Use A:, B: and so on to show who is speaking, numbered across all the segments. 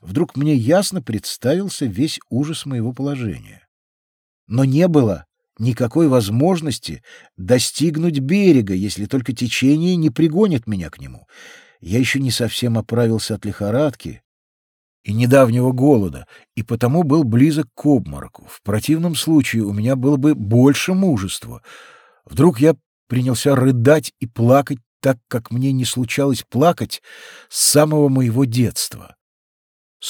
A: вдруг мне ясно представился весь ужас моего положения. Но не было никакой возможности достигнуть берега, если только течение не пригонит меня к нему. Я еще не совсем оправился от лихорадки и недавнего голода, и потому был близок к обмороку. В противном случае у меня было бы больше мужества. Вдруг я принялся рыдать и плакать так, как мне не случалось плакать с самого моего детства.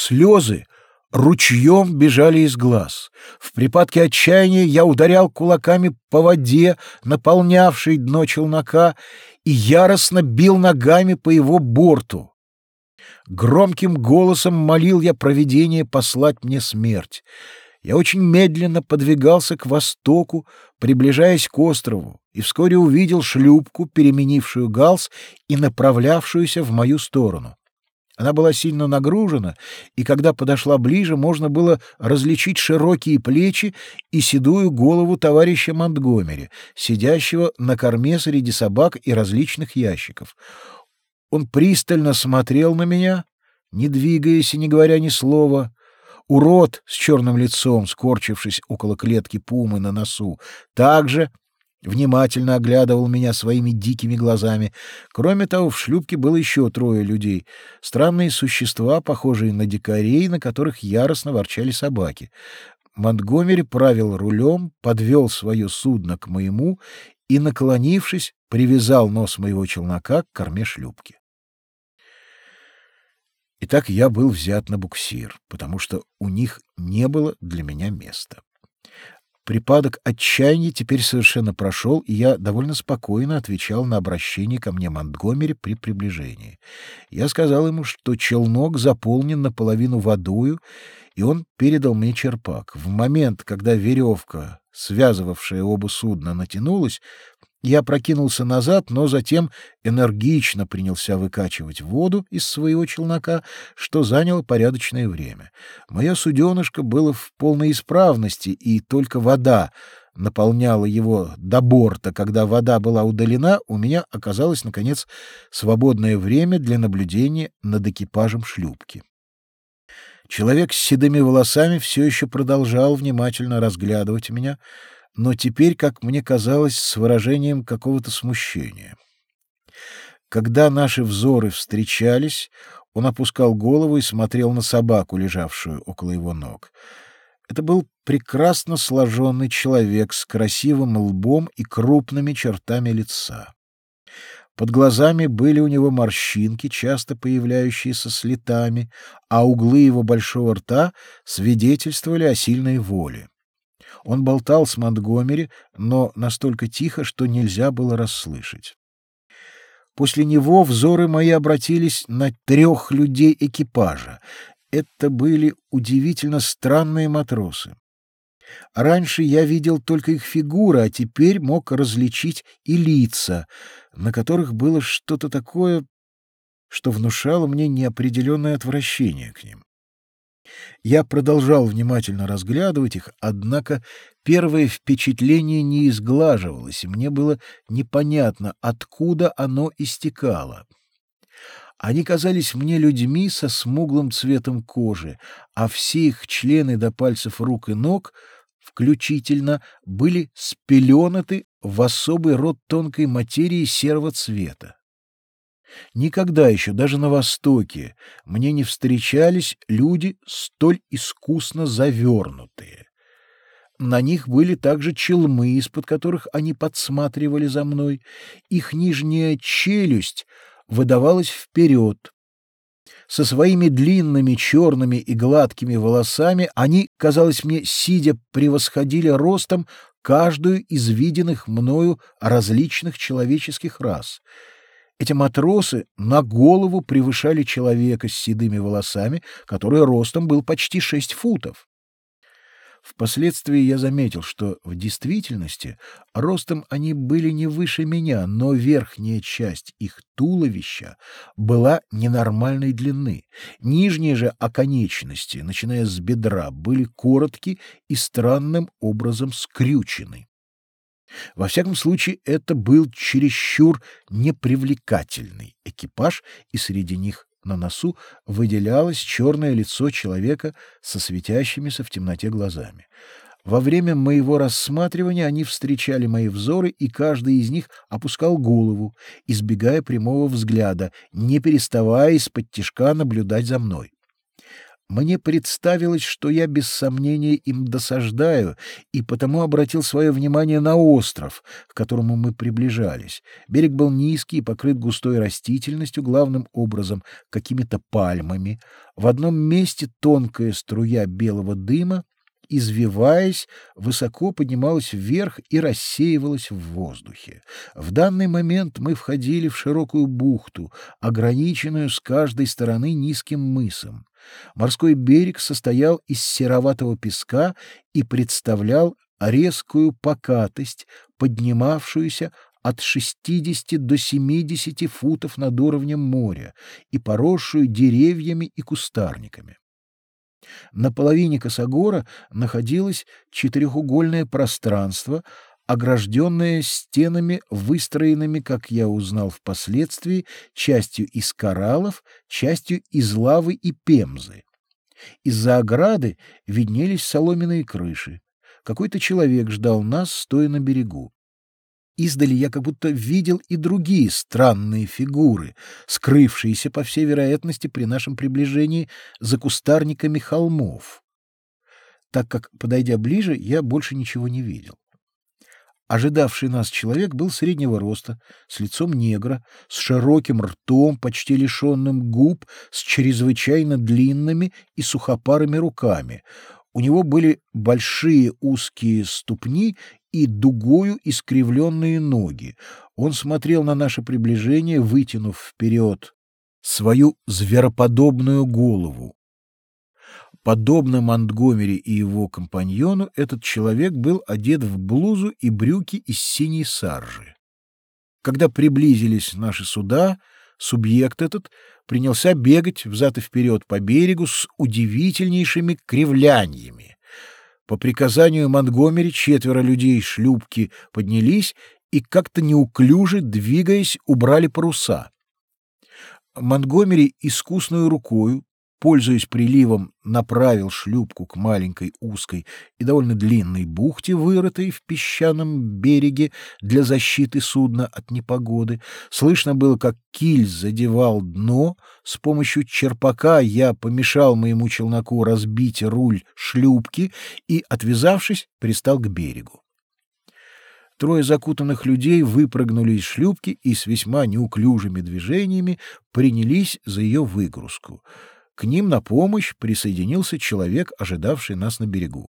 A: Слезы ручьем бежали из глаз. В припадке отчаяния я ударял кулаками по воде, наполнявшей дно челнока, и яростно бил ногами по его борту. Громким голосом молил я провидение послать мне смерть. Я очень медленно подвигался к востоку, приближаясь к острову, и вскоре увидел шлюпку, переменившую галс и направлявшуюся в мою сторону. Она была сильно нагружена, и когда подошла ближе, можно было различить широкие плечи и седую голову товарища Монтгомери, сидящего на корме среди собак и различных ящиков. Он пристально смотрел на меня, не двигаясь и не говоря ни слова. Урод с черным лицом, скорчившись около клетки пумы на носу, также внимательно оглядывал меня своими дикими глазами. Кроме того, в шлюпке было еще трое людей. Странные существа, похожие на дикарей, на которых яростно ворчали собаки. Монтгомери правил рулем, подвел свое судно к моему и, наклонившись, привязал нос моего челнока к корме шлюпки. Итак, я был взят на буксир, потому что у них не было для меня места. Припадок отчаяния теперь совершенно прошел, и я довольно спокойно отвечал на обращение ко мне Монтгомери при приближении. Я сказал ему, что челнок заполнен наполовину водою, и он передал мне черпак. В момент, когда веревка, связывавшая оба судна, натянулась, я прокинулся назад, но затем энергично принялся выкачивать воду из своего челнока, что заняло порядочное время. Мое суденышко было в полной исправности, и только вода наполняла его до борта. Когда вода была удалена, у меня оказалось, наконец, свободное время для наблюдения над экипажем шлюпки. Человек с седыми волосами все еще продолжал внимательно разглядывать меня — но теперь, как мне казалось, с выражением какого-то смущения. Когда наши взоры встречались, он опускал голову и смотрел на собаку, лежавшую около его ног. Это был прекрасно сложенный человек с красивым лбом и крупными чертами лица. Под глазами были у него морщинки, часто появляющиеся с летами, а углы его большого рта свидетельствовали о сильной воле. Он болтал с Монтгомери, но настолько тихо, что нельзя было расслышать. После него взоры мои обратились на трех людей экипажа. Это были удивительно странные матросы. Раньше я видел только их фигуры, а теперь мог различить и лица, на которых было что-то такое, что внушало мне неопределенное отвращение к ним. Я продолжал внимательно разглядывать их, однако первое впечатление не изглаживалось, и мне было непонятно, откуда оно истекало. Они казались мне людьми со смуглым цветом кожи, а все их члены до пальцев рук и ног включительно были спеленаты в особый род тонкой материи серого цвета. Никогда еще, даже на Востоке, мне не встречались люди столь искусно завернутые. На них были также челмы, из-под которых они подсматривали за мной. Их нижняя челюсть выдавалась вперед. Со своими длинными черными и гладкими волосами они, казалось мне, сидя, превосходили ростом каждую из виденных мною различных человеческих рас — эти матросы на голову превышали человека с седыми волосами, который ростом был почти шесть футов. Впоследствии я заметил, что в действительности ростом они были не выше меня, но верхняя часть их туловища была ненормальной длины. Нижние же оконечности, начиная с бедра, были короткие и странным образом скрючены. Во всяком случае, это был чересчур непривлекательный экипаж, и среди них На носу выделялось черное лицо человека со светящимися в темноте глазами. Во время моего рассматривания они встречали мои взоры, и каждый из них опускал голову, избегая прямого взгляда, не переставая из-под тишка наблюдать за мной. Мне представилось, что я без сомнения им досаждаю, и потому обратил свое внимание на остров, к которому мы приближались. Берег был низкий и покрыт густой растительностью, главным образом какими-то пальмами. В одном месте тонкая струя белого дыма, извиваясь, высоко поднималась вверх и рассеивалась в воздухе. В данный момент мы входили в широкую бухту, ограниченную с каждой стороны низким мысом. Морской берег состоял из сероватого песка и представлял резкую покатость, поднимавшуюся от 60 до 70 футов над уровнем моря и поросшую деревьями и кустарниками. На половине косогора находилось четырехугольное пространство, огражденное стенами, выстроенными, как я узнал впоследствии, частью из кораллов, частью из лавы и пемзы. Из-за ограды виднелись соломенные крыши. Какой-то человек ждал нас, стоя на берегу. Издали я как будто видел и другие странные фигуры, скрывшиеся, по всей вероятности, при нашем приближении за кустарниками холмов. Так как, подойдя ближе, я больше ничего не видел. Ожидавший нас человек был среднего роста, с лицом негра, с широким ртом, почти лишенным губ, с чрезвычайно длинными и сухопарыми руками. У него были большие узкие ступни и дугою искривленные ноги. Он смотрел на наше приближение, вытянув вперед свою звероподобную голову. Подобно Монтгомери и его компаньону, этот человек был одет в блузу и брюки из синей саржи. Когда приблизились наши суда, субъект этот принялся бегать взад и вперед по берегу с удивительнейшими кривляниями. По приказанию Монтгомери четверо людей шлюпки поднялись и как-то неуклюже, двигаясь, убрали паруса. Монтгомери искусную рукою пользуясь приливом, направил шлюпку к маленькой узкой и довольно длинной бухте, вырытой в песчаном береге для защиты судна от непогоды. Слышно было, как киль задевал дно. С помощью черпака я помешал моему челноку разбить руль шлюпки и, отвязавшись, пристал к берегу. Трое закутанных людей выпрыгнули из шлюпки и с весьма неуклюжими движениями принялись за ее выгрузку. К ним на помощь присоединился человек, ожидавший нас на берегу.